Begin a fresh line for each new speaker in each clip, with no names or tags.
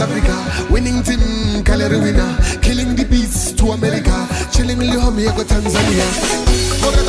Africa. Winning team, Galerina. Killing the beats to America. Chilling Lihomia, Tanzania.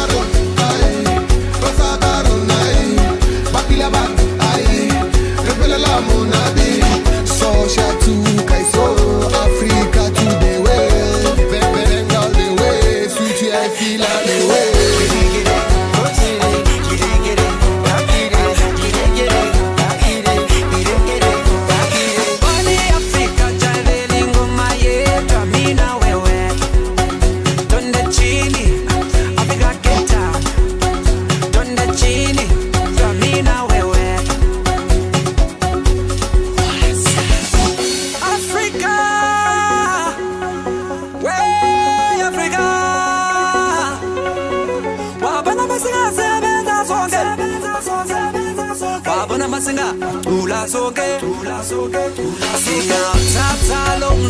namasenga tulasoke tulasoke tulasoke tap tata long